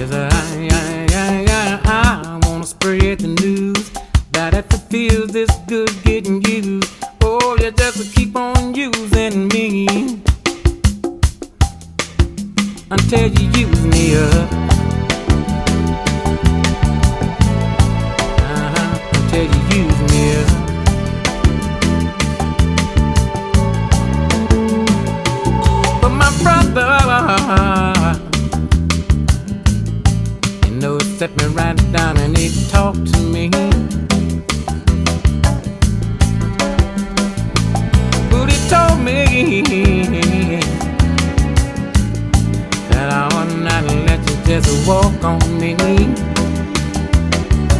I, I, I, I, I wanna spread the news that if it feels this good getting used, oh, you just keep on using me until you use me up. Set me right down and he talked to me. But he told me that I ought not let you just walk on me.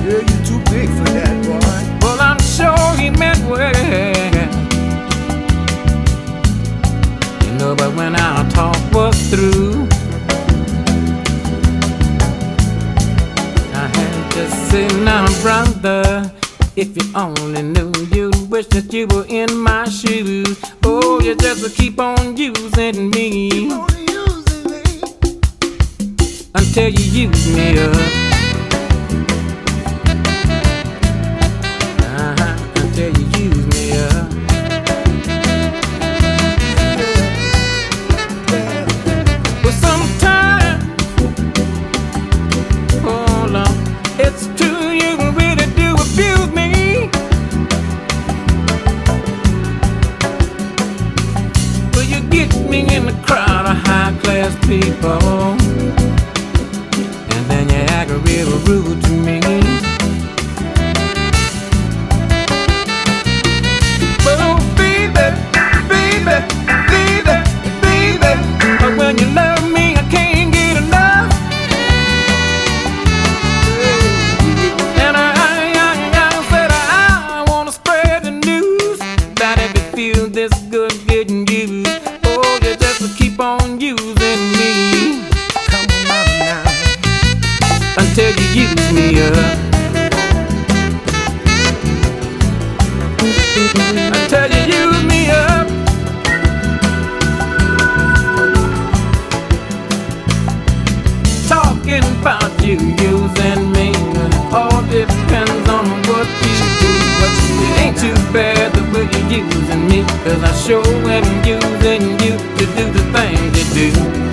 Yeah, you too big for that, boy. Well, I'm sure he meant well. You know, but when our talk was through, if you only knew, you'd wish that you were in my shoes. Oh, you just keep on using me Only using me. until you use me up. People, and then you act real rude to me. pick me up. I tell you, you me up. Talking about you using me all depends on what you do. But it ain't too bad the way you're using me, cause I sure am using you to do the things you do.